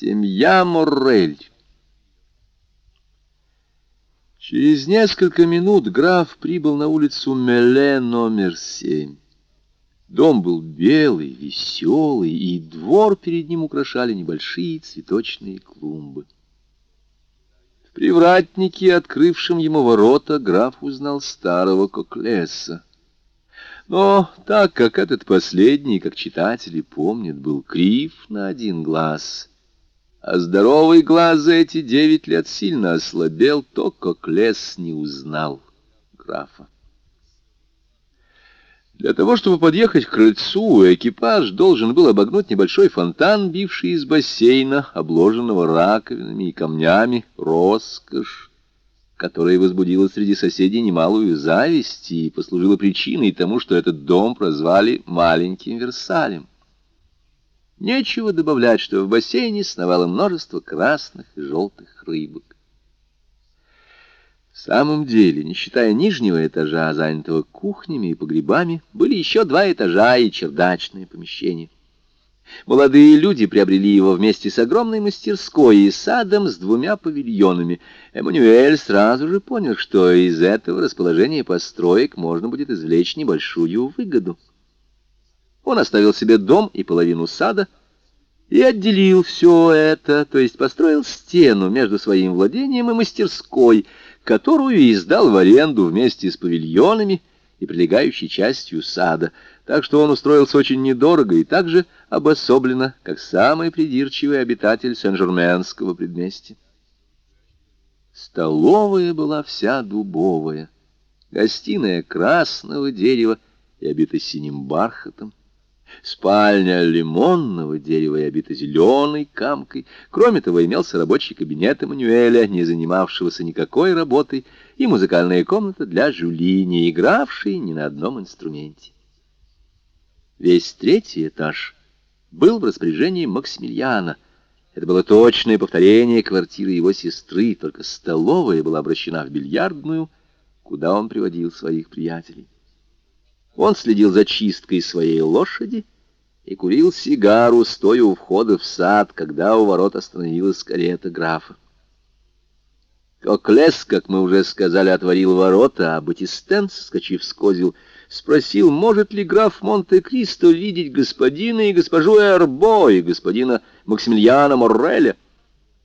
Семья Моррель. Через несколько минут граф прибыл на улицу Меле номер семь. Дом был белый, веселый, и двор перед ним украшали небольшие цветочные клумбы. В привратнике, открывшем ему ворота, граф узнал старого Коклеса. Но так как этот последний, как читатели помнят, был крив на один глаз, а здоровый глаз за эти девять лет сильно ослабел, то Коклес не узнал графа. Для того, чтобы подъехать к крыльцу, экипаж должен был обогнуть небольшой фонтан, бивший из бассейна, обложенного раковинами и камнями, роскошь, которая возбудила среди соседей немалую зависть и послужила причиной тому, что этот дом прозвали «маленьким Версалем». Нечего добавлять, что в бассейне сновало множество красных и желтых рыбок. В самом деле, не считая нижнего этажа, занятого кухнями и погребами, были еще два этажа и чердачное помещение. Молодые люди приобрели его вместе с огромной мастерской и садом с двумя павильонами. Эммануэль сразу же понял, что из этого расположения построек можно будет извлечь небольшую выгоду. Он оставил себе дом и половину сада и отделил все это, то есть построил стену между своим владением и мастерской, которую издал в аренду вместе с павильонами и прилегающей частью сада, так что он устроился очень недорого и так же обособленно, как самый придирчивый обитатель Сен-Жерменского предместья. Столовая была вся дубовая, гостиная красного дерева и обита синим бархатом. Спальня лимонного дерева и обита зеленой камкой. Кроме того, имелся рабочий кабинет Эммануэля, не занимавшегося никакой работой, и музыкальная комната для Жюли, не игравшей ни на одном инструменте. Весь третий этаж был в распоряжении Максимилиана. Это было точное повторение квартиры его сестры, только столовая была обращена в бильярдную, куда он приводил своих приятелей. Он следил за чисткой своей лошади и курил сигару, стоя у входа в сад, когда у ворот остановилась карета графа. Коклес, как мы уже сказали, отворил ворота, а Батистен, скачив с козел, спросил, может ли граф Монте-Кристо видеть господина и госпожу Эрбо и господина Максимилиана Морреля.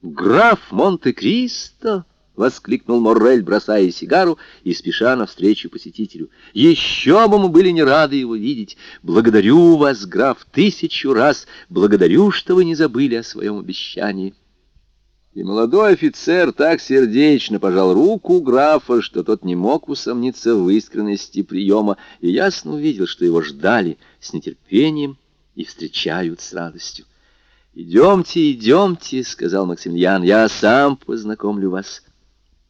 «Граф Монте-Кристо!» — воскликнул Моррель, бросая сигару и спеша навстречу посетителю. «Еще бы мы были не рады его видеть. Благодарю вас, граф, тысячу раз. Благодарю, что вы не забыли о своем обещании». И молодой офицер так сердечно пожал руку графа, что тот не мог усомниться в искренности приема, и ясно увидел, что его ждали с нетерпением и встречают с радостью. «Идемте, идемте», — сказал Максимилиан, — «я сам познакомлю вас».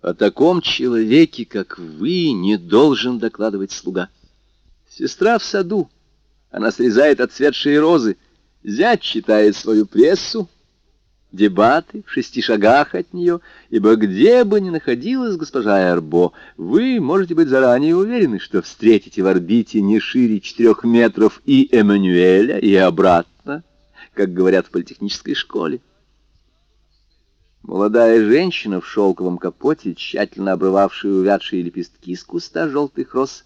О таком человеке, как вы, не должен докладывать слуга. Сестра в саду. Она срезает отцветшие розы. Зять читает свою прессу, дебаты в шести шагах от нее, ибо где бы ни находилась госпожа Эрбо, вы можете быть заранее уверены, что встретите в орбите не шире четырех метров и Эммануэля, и обратно, как говорят в политехнической школе. Молодая женщина в шелковом капоте, тщательно обрывавшая увядшие лепестки с куста желтых роз,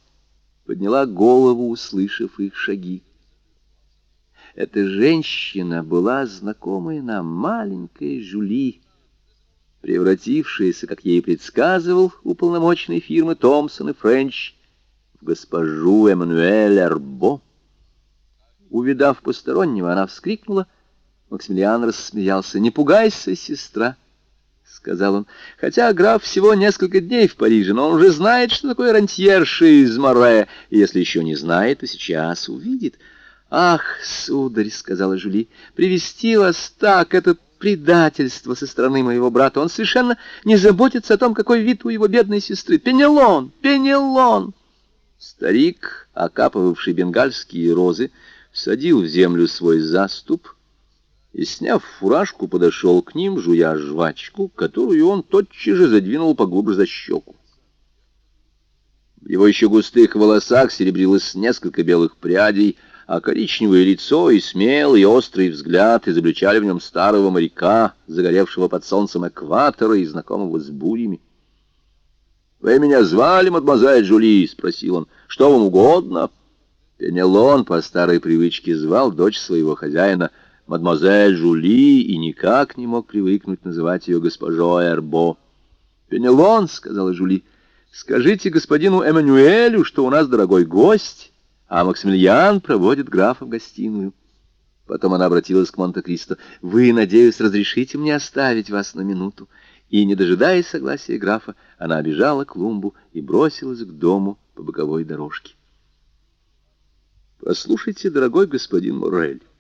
подняла голову, услышав их шаги. Эта женщина была знакомая нам, маленькая Жюли, превратившаяся, как ей предсказывал уполномоченный фирмы Томпсон и Френч, в госпожу Эммануэль Арбо. Увидав постороннего, она вскрикнула. Максимилиан рассмеялся. «Не пугайся, сестра!» Сказал он. «Хотя граф всего несколько дней в Париже, но он уже знает, что такое рантьерша из Море, если еще не знает, то сейчас увидит». «Ах, сударь», — сказала Жюли, — «привести вас так, это предательство со стороны моего брата. Он совершенно не заботится о том, какой вид у его бедной сестры. Пенелон! Пенелон!» Старик, окапывавший бенгальские розы, садил в землю свой заступ — и, сняв фуражку, подошел к ним, жуя жвачку, которую он тотчас же задвинул поглубже за щеку. В его еще густых волосах серебрилось несколько белых прядей, а коричневое лицо и смелый острый взгляд изобличали в нем старого моряка, загоревшего под солнцем экватора и знакомого с бурями. «Вы меня звали, мадемуазель Жули?» — спросил он. «Что вам угодно?» Пенелон по старой привычке звал дочь своего хозяина мадемуазель Жули и никак не мог привыкнуть называть ее госпожой Эрбо. «Пенелон», — сказала Жули, — «скажите господину Эммануэлю, что у нас дорогой гость, а Максимилиан проводит графа в гостиную». Потом она обратилась к Монте-Кристо. «Вы, надеюсь, разрешите мне оставить вас на минуту?» И, не дожидаясь согласия графа, она обежала клумбу и бросилась к дому по боковой дорожке. «Послушайте, дорогой господин Морель», —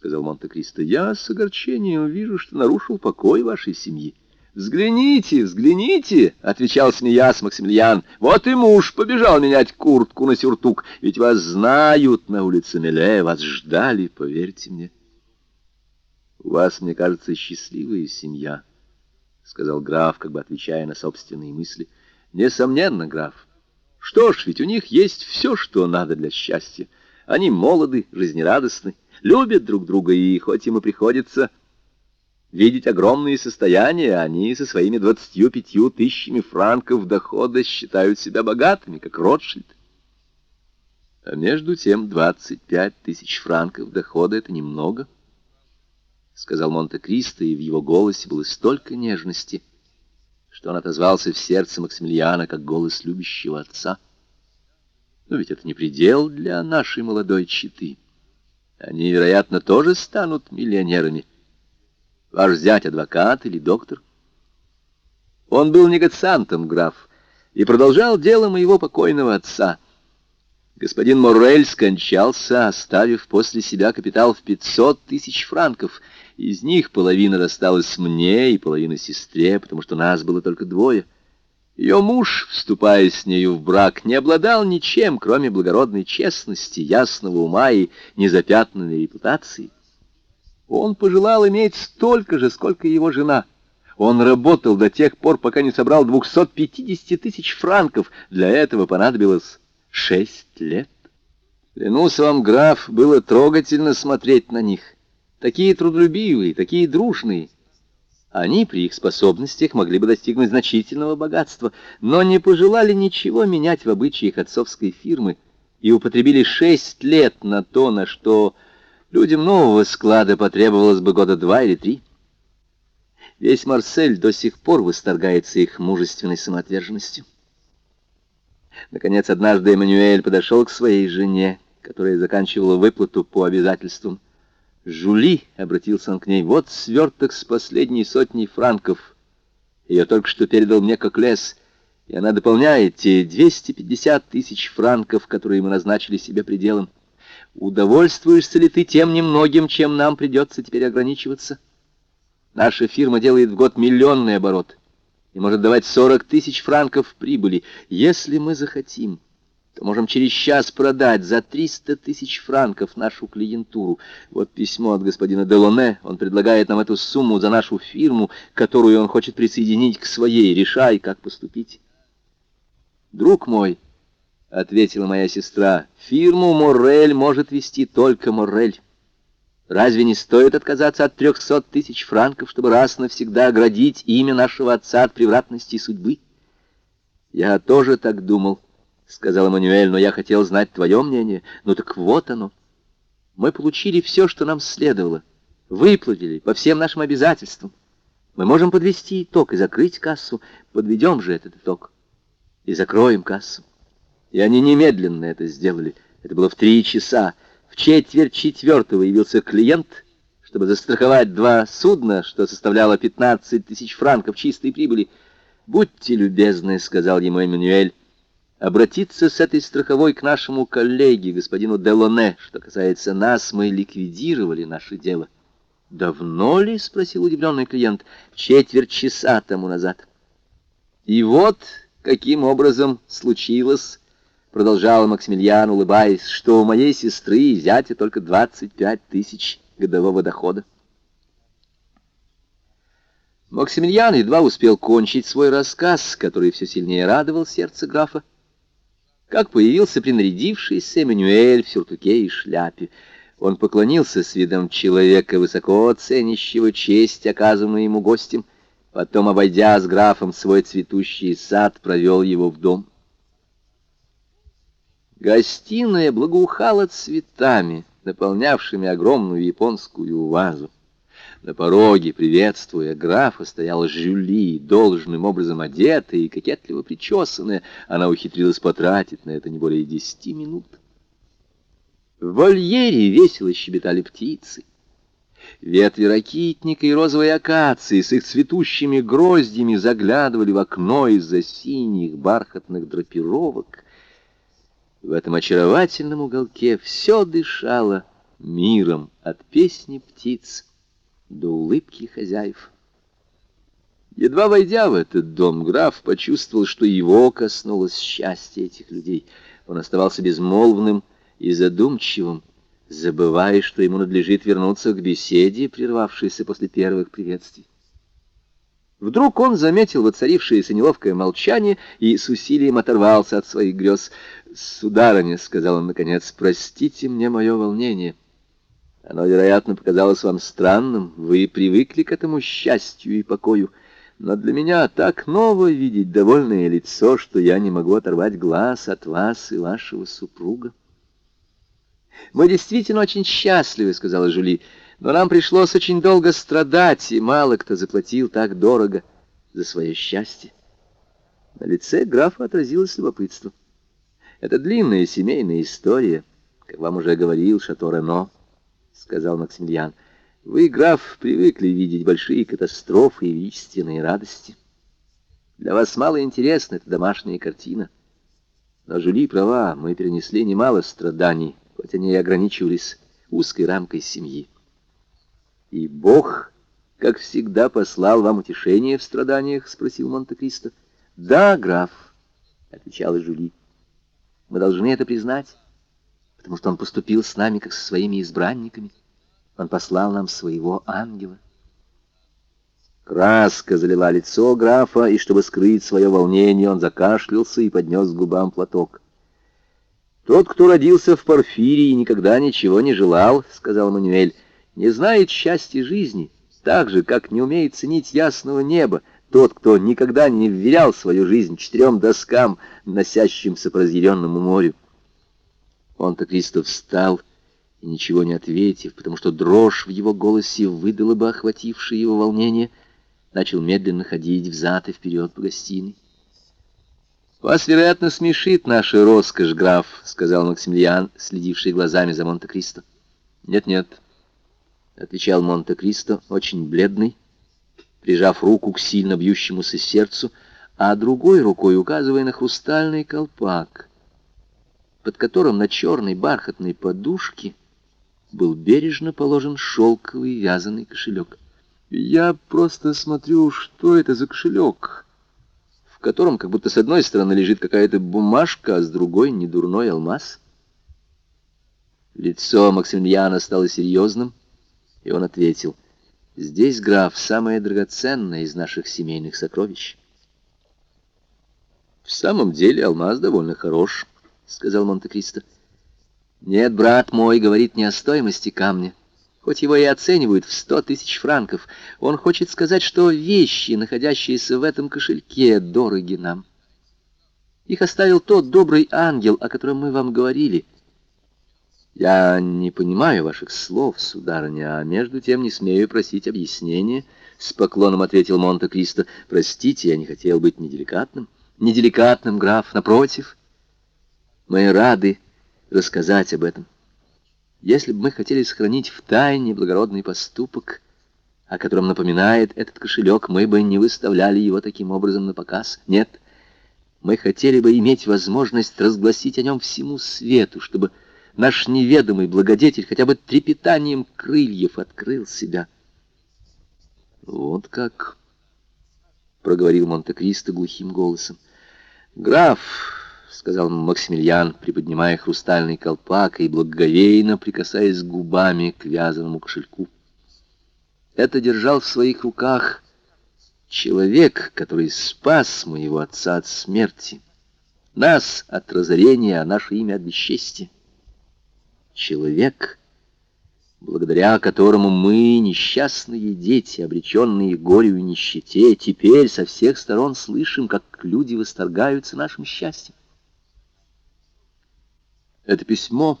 сказал Монте-Кристо, — «я с огорчением вижу, что нарушил покой вашей семьи». «Взгляните, взгляните!» — отвечал смеясь Максимилиан. «Вот и муж побежал менять куртку на сюртук, ведь вас знают на улице Меле, вас ждали, поверьте мне». «У вас, мне кажется, счастливая семья», — сказал граф, как бы отвечая на собственные мысли. «Несомненно, граф. Что ж, ведь у них есть все, что надо для счастья. Они молоды, жизнерадостны, любят друг друга, и хоть им и приходится видеть огромные состояния, они со своими двадцатью пятью тысячами франков дохода считают себя богатыми, как Ротшильд. А между тем двадцать пять тысяч франков дохода — это немного, — сказал Монте-Кристо, и в его голосе было столько нежности, что он отозвался в сердце Максимилиана, как голос любящего отца. Но ведь это не предел для нашей молодой четы. Они, вероятно, тоже станут миллионерами. Ваш зять адвокат или доктор? Он был негациантом, граф, и продолжал дело моего покойного отца. Господин Моррель скончался, оставив после себя капитал в пятьсот тысяч франков. Из них половина досталась мне и половина сестре, потому что нас было только двое. Ее муж, вступая с нею в брак, не обладал ничем, кроме благородной честности, ясного ума и незапятнанной репутации. Он пожелал иметь столько же, сколько его жена. Он работал до тех пор, пока не собрал 250 тысяч франков. Для этого понадобилось шесть лет. Клянусь вам, граф, было трогательно смотреть на них. Такие трудолюбивые, такие дружные. Они при их способностях могли бы достигнуть значительного богатства, но не пожелали ничего менять в обычаях отцовской фирмы и употребили шесть лет на то, на что Людям нового склада потребовалось бы года два или три. Весь Марсель до сих пор восторгается их мужественной самоотверженностью. Наконец, однажды Эммануэль подошел к своей жене, которая заканчивала выплату по обязательствам. «Жули», — обратился он к ней, — «вот сверток с последней сотней франков. Ее только что передал мне как лес, и она дополняет те 250 тысяч франков, которые мы назначили себе пределом. Удовольствуешься ли ты тем немногим, чем нам придется теперь ограничиваться? Наша фирма делает в год миллионный оборот и может давать 40 тысяч франков прибыли. Если мы захотим, то можем через час продать за 300 тысяч франков нашу клиентуру. Вот письмо от господина Делоне. Он предлагает нам эту сумму за нашу фирму, которую он хочет присоединить к своей. Решай, как поступить. Друг мой, — ответила моя сестра, — фирму Моррель может вести только Моррель. Разве не стоит отказаться от трехсот тысяч франков, чтобы раз навсегда оградить имя нашего отца от превратности судьбы? Я тоже так думал, — сказал Эммануэль, — но я хотел знать твое мнение. Ну так вот оно. Мы получили все, что нам следовало, выплатили по всем нашим обязательствам. Мы можем подвести итог и закрыть кассу. Подведем же этот итог и закроем кассу. И они немедленно это сделали. Это было в три часа. В четверть четвертого явился клиент, чтобы застраховать два судна, что составляло 15 тысяч франков чистой прибыли. «Будьте любезны», — сказал ему Эммануэль, — «обратиться с этой страховой к нашему коллеге, господину Делоне. Что касается нас, мы ликвидировали наше дело». «Давно ли?» — спросил удивленный клиент. «Четверть часа тому назад». И вот каким образом случилось продолжал Максимилиан, улыбаясь, что у моей сестры и зятя только 25 тысяч годового дохода. Максимилиан едва успел кончить свой рассказ, который все сильнее радовал сердце графа, как появился принарядившийся Эммануэль в сюртуке и шляпе. Он поклонился с видом человека, высоко ценящего честь, оказанную ему гостем, потом, обойдя с графом свой цветущий сад, провел его в дом. Гостиная благоухала цветами, наполнявшими огромную японскую вазу. На пороге, приветствуя графа, стояла Жюли, должным образом одетая и кокетливо причесанная. Она ухитрилась потратить на это не более десяти минут. В вольере весело щебетали птицы. Ветви ракитника и розовой акации с их цветущими гроздями заглядывали в окно из-за синих бархатных драпировок. В этом очаровательном уголке все дышало миром от песни птиц до улыбки хозяев. Едва войдя в этот дом, граф почувствовал, что его коснулось счастье этих людей. Он оставался безмолвным и задумчивым, забывая, что ему надлежит вернуться к беседе, прервавшейся после первых приветствий. Вдруг он заметил воцарившееся неловкое молчание и с усилием оторвался от своих грез. «Сударыня», — сказал он наконец, — «простите мне мое волнение». Оно, вероятно, показалось вам странным, вы привыкли к этому счастью и покою, но для меня так ново видеть довольное лицо, что я не могу оторвать глаз от вас и вашего супруга. «Мы действительно очень счастливы», — сказала Жюли, «но нам пришлось очень долго страдать, и мало кто заплатил так дорого за свое счастье». На лице графа отразилось любопытство. «Это длинная семейная история, как вам уже говорил Шато Рено». — сказал Максимилиан. — Вы, граф, привыкли видеть большие катастрофы и величественные радости. Для вас мало интересна эта домашняя картина. Но Жюли права, мы перенесли немало страданий, хоть они и ограничивались узкой рамкой семьи. И Бог, как всегда, послал вам утешение в страданиях? — спросил Монте-Кристо. — Да, граф, — отвечала Жюли. — Мы должны это признать потому что он поступил с нами, как со своими избранниками. Он послал нам своего ангела. Краска залила лицо графа, и, чтобы скрыть свое волнение, он закашлялся и поднес к губам платок. «Тот, кто родился в Порфирии и никогда ничего не желал, — сказал Мануэль, — не знает счастья жизни, так же, как не умеет ценить ясного неба, тот, кто никогда не вверял свою жизнь четырем доскам, носящимся по разъяренному морю. Монте-Кристо встал и, ничего не ответив, потому что дрожь в его голосе выдала бы охватившее его волнение, начал медленно ходить взад и вперед по гостиной. «Вас, вероятно, смешит наша роскошь, граф», — сказал Максимилиан, следивший глазами за Монте-Кристо. «Нет-нет», — отвечал Монте-Кристо, очень бледный, прижав руку к сильно бьющемуся сердцу, а другой рукой указывая на хрустальный колпак — под которым на черной бархатной подушке был бережно положен шелковый вязаный кошелек. Я просто смотрю, что это за кошелек, в котором как будто с одной стороны лежит какая-то бумажка, а с другой недурной алмаз. Лицо Максимилиана стало серьезным, и он ответил, «Здесь, граф, самое драгоценное из наших семейных сокровищ». В самом деле алмаз довольно хорош, — сказал Монте-Кристо. «Нет, брат мой говорит не о стоимости камня, хоть его и оценивают в сто тысяч франков. Он хочет сказать, что вещи, находящиеся в этом кошельке, дороги нам. Их оставил тот добрый ангел, о котором мы вам говорили. Я не понимаю ваших слов, сударыня, а между тем не смею просить объяснения». С поклоном ответил Монте-Кристо. «Простите, я не хотел быть неделикатным». «Неделикатным, граф, напротив». Мы рады рассказать об этом. Если бы мы хотели сохранить в тайне благородный поступок, о котором напоминает этот кошелек, мы бы не выставляли его таким образом на показ. Нет, мы хотели бы иметь возможность разгласить о нем всему свету, чтобы наш неведомый благодетель хотя бы трепетанием крыльев открыл себя. Вот как, — проговорил Монте-Кристо глухим голосом. Граф, — сказал Максимилиан, приподнимая хрустальный колпак и благоговейно прикасаясь губами к вязаному кошельку. Это держал в своих руках человек, который спас моего отца от смерти, Нас от разорения, а наше имя от бесчестия. Человек, благодаря которому мы, несчастные дети, обреченные горю и нищете, теперь со всех сторон слышим, как люди восторгаются нашим счастьем. Это письмо,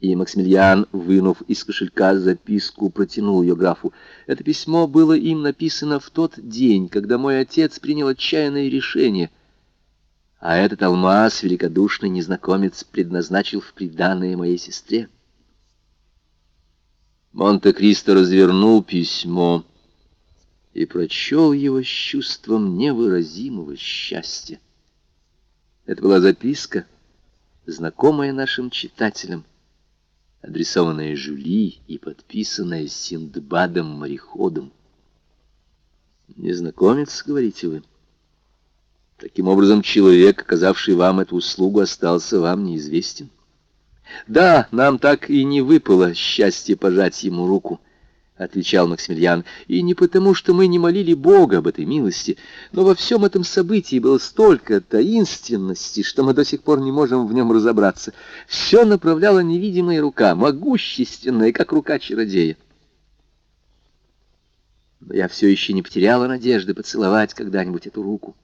и Максимилиан, вынув из кошелька записку, протянул ее графу. Это письмо было им написано в тот день, когда мой отец принял отчаянное решение — а этот алмаз великодушный незнакомец предназначил в приданное моей сестре. Монте-Кристо развернул письмо и прочел его с чувством невыразимого счастья. Это была записка, знакомая нашим читателям, адресованная Жюли и подписанная Синдбадом-мореходом. «Незнакомец, — говорите вы?» Таким образом, человек, оказавший вам эту услугу, остался вам неизвестен. Да, нам так и не выпало счастье пожать ему руку, — отвечал Максимилиан, — и не потому, что мы не молили Бога об этой милости, но во всем этом событии было столько таинственности, что мы до сих пор не можем в нем разобраться. Все направляла невидимая рука, могущественная, как рука чародея. Но я все еще не потеряла надежды поцеловать когда-нибудь эту руку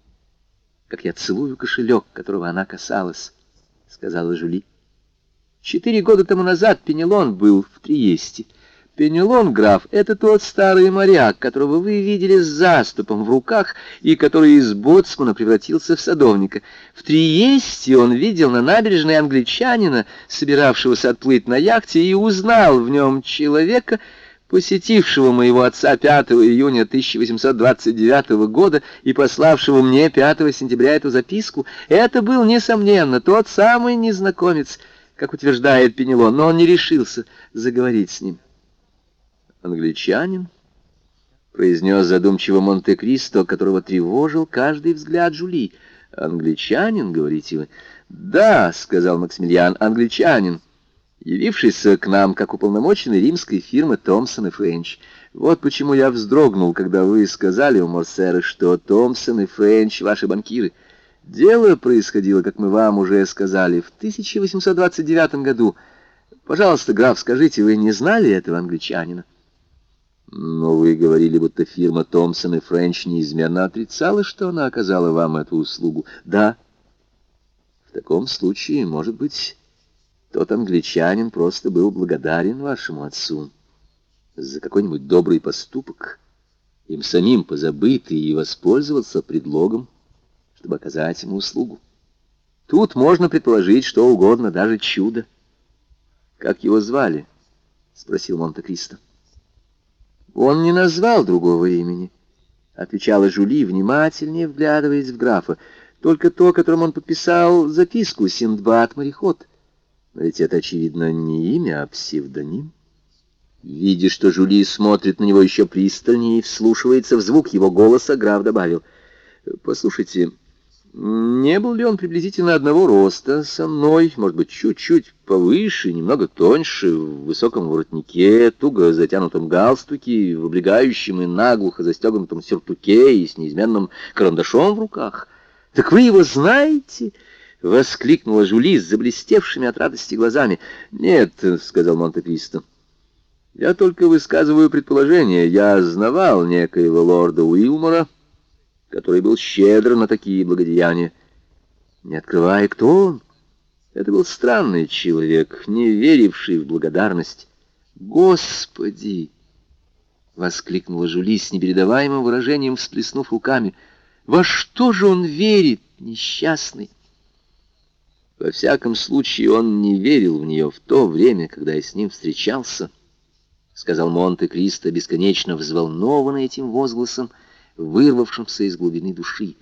как я целую кошелек, которого она касалась, — сказала Жули. Четыре года тому назад Пенелон был в Триесте. Пенелон, граф, это тот старый моряк, которого вы видели с заступом в руках и который из боцмана превратился в садовника. В Триесте он видел на набережной англичанина, собиравшегося отплыть на яхте, и узнал в нем человека, посетившего моего отца 5 июня 1829 года и пославшего мне 5 сентября эту записку, это был, несомненно, тот самый незнакомец, как утверждает Пенелон, но он не решился заговорить с ним. «Англичанин?» — произнес задумчиво Монте-Кристо, которого тревожил каждый взгляд Жули. «Англичанин, говорите вы?» «Да», — сказал Максимилиан, — «англичанин» явившийся к нам как уполномоченный римской фирмы Томпсон и Френч. Вот почему я вздрогнул, когда вы сказали у Морсера, что Томпсон и Френч — ваши банкиры. Дело происходило, как мы вам уже сказали, в 1829 году. Пожалуйста, граф, скажите, вы не знали этого англичанина? Но вы говорили, будто фирма Томпсон и Френч неизменно отрицала, что она оказала вам эту услугу. Да. В таком случае, может быть... Тот англичанин просто был благодарен вашему отцу за какой-нибудь добрый поступок, им самим позабытый, и воспользоваться предлогом, чтобы оказать ему услугу. Тут можно предположить что угодно, даже чудо. «Как его звали?» — спросил Монте-Кристо. «Он не назвал другого имени», — отвечала Жули, внимательнее вглядываясь в графа. «Только то, которым он подписал записку «Синдбад-мореход». Но ведь это, очевидно, не имя, а псевдоним. Видя, что Жули смотрит на него еще пристальнее и вслушивается в звук его голоса, граф добавил. «Послушайте, не был ли он приблизительно одного роста со мной, может быть, чуть-чуть повыше, немного тоньше, в высоком воротнике, туго затянутом галстуке, в облегающем и наглухо застегнутом сюртуке и с неизменным карандашом в руках? Так вы его знаете?» — воскликнула Жули с заблестевшими от радости глазами. «Нет», — сказал Монте-Кристо, — «я только высказываю предположение. Я знавал некоего лорда Уилмора, который был щедр на такие благодеяния. Не открывая, кто он, это был странный человек, не веривший в благодарность. «Господи!» — воскликнула Жули с непередаваемым выражением, всплеснув руками. «Во что же он верит, несчастный?» Во всяком случае, он не верил в нее в то время, когда я с ним встречался, — сказал Монте-Кристо, бесконечно взволнованный этим возгласом, вырвавшимся из глубины души.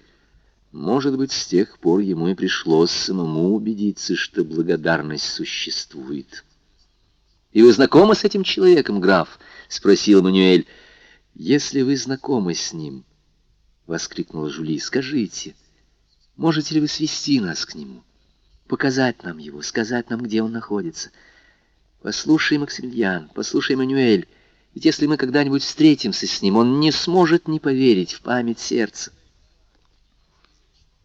Может быть, с тех пор ему и пришлось самому убедиться, что благодарность существует. — И вы знакомы с этим человеком, граф? — спросил Мануэль. — Если вы знакомы с ним, — воскликнула Жули, — скажите, можете ли вы свести нас к нему? — показать нам его, сказать нам, где он находится. Послушай, Максимилиан, послушай, Мануэль, ведь если мы когда-нибудь встретимся с ним, он не сможет не поверить в память сердца.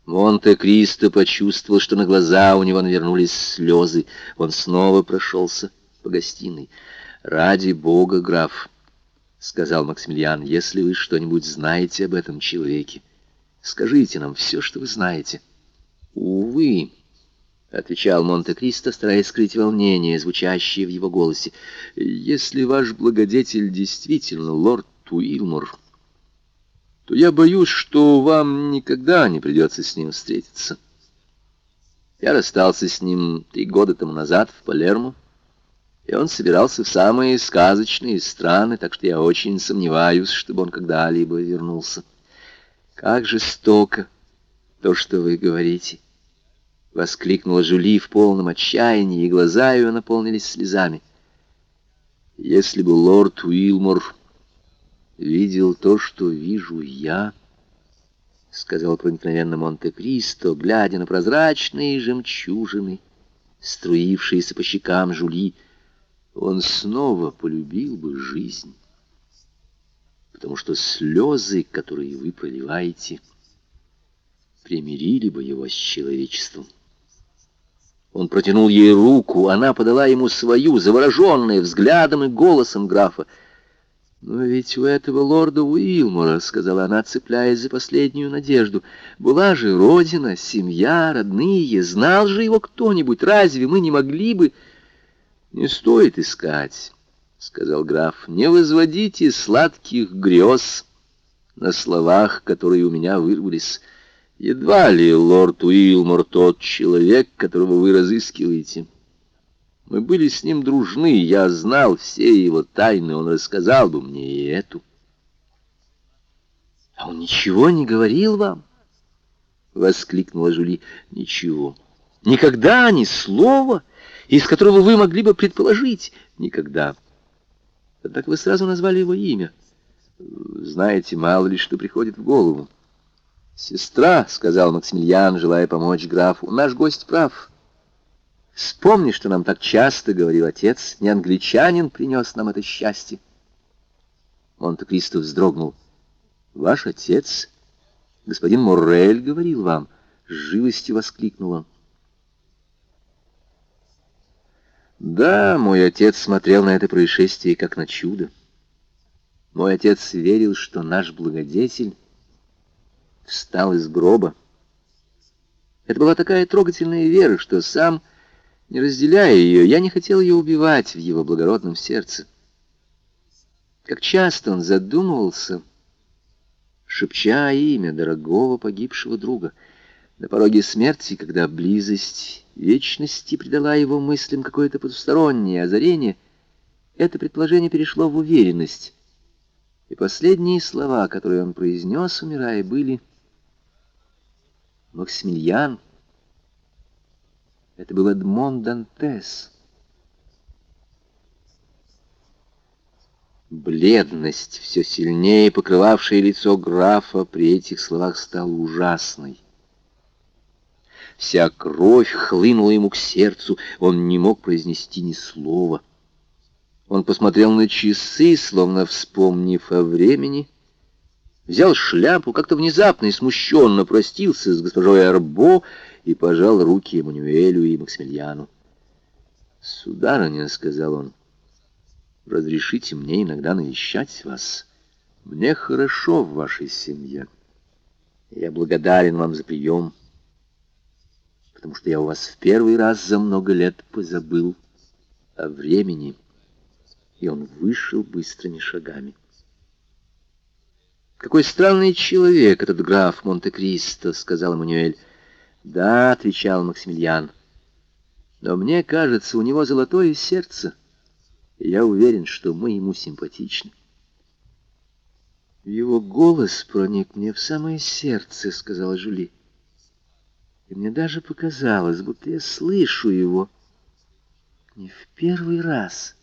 Монте-Кристо почувствовал, что на глаза у него навернулись слезы. Он снова прошелся по гостиной. «Ради бога, граф», — сказал Максимилиан, — «если вы что-нибудь знаете об этом человеке, скажите нам все, что вы знаете». «Увы», — отвечал Монте-Кристо, стараясь скрыть волнение, звучащее в его голосе, — «если ваш благодетель действительно лорд Туилмор...» то я боюсь, что вам никогда не придется с ним встретиться. Я расстался с ним три года тому назад в Палермо, и он собирался в самые сказочные страны, так что я очень сомневаюсь, чтобы он когда-либо вернулся. Как жестоко то, что вы говорите! — воскликнула Жули в полном отчаянии, и глаза ее наполнились слезами. Если бы лорд Уилмор видел то, что вижу я, — сказал проникновенно Монте-Кристо, глядя на прозрачные жемчужины, струившиеся по щекам Жули, он снова полюбил бы жизнь. Потому что слезы, которые вы проливаете, примирили бы его с человечеством. Он протянул ей руку, она подала ему свою, завороженная взглядом и голосом графа — «Но ведь у этого лорда Уилмора, — сказала она, цепляясь за последнюю надежду, — была же родина, семья, родные, знал же его кто-нибудь, разве мы не могли бы...» «Не стоит искать, — сказал граф, — не возводите сладких грез на словах, которые у меня вырвались. Едва ли лорд Уилмор тот человек, которого вы разыскиваете». Мы были с ним дружны, я знал все его тайны, он рассказал бы мне и эту. — А он ничего не говорил вам? — воскликнула Жули. — Ничего. Никогда ни слова, из которого вы могли бы предположить. Никогда. Однако вы сразу назвали его имя. Знаете, мало ли что приходит в голову. «Сестра», — сказал Максимилиан, желая помочь графу, — «наш гость прав». Вспомни, что нам так часто говорил отец, не англичанин принес нам это счастье. Монте-Кристо вздрогнул. Ваш отец, господин Моррель, говорил вам, с живостью воскликнул он. Да, мой отец смотрел на это происшествие как на чудо. Мой отец верил, что наш благодетель встал из гроба. Это была такая трогательная вера, что сам не разделяя ее, я не хотел ее убивать в его благородном сердце. Как часто он задумывался, шепча имя дорогого погибшего друга, на пороге смерти, когда близость вечности придала его мыслям какое-то потустороннее озарение, это предположение перешло в уверенность. И последние слова, которые он произнес, умирая, были «Максимилиан, это был Эдмон Дантес. Бледность, все сильнее покрывавшая лицо графа, при этих словах стала ужасной. Вся кровь хлынула ему к сердцу, он не мог произнести ни слова. Он посмотрел на часы, словно вспомнив о времени, взял шляпу, как-то внезапно и смущенно простился с госпожой Арбо и пожал руки Эммануэлю и Максимилиану. «Сударыня», — сказал он, — «разрешите мне иногда навещать вас. Мне хорошо в вашей семье. Я благодарен вам за прием, потому что я у вас в первый раз за много лет позабыл о времени». И он вышел быстрыми шагами. «Какой странный человек этот граф Монте-Кристо», — сказал Эммануэль. «Да», — отвечал Максимилиан, — «но мне кажется, у него золотое сердце, и я уверен, что мы ему симпатичны». «Его голос проник мне в самое сердце», — сказала Жюли. «И мне даже показалось, будто я слышу его не в первый раз».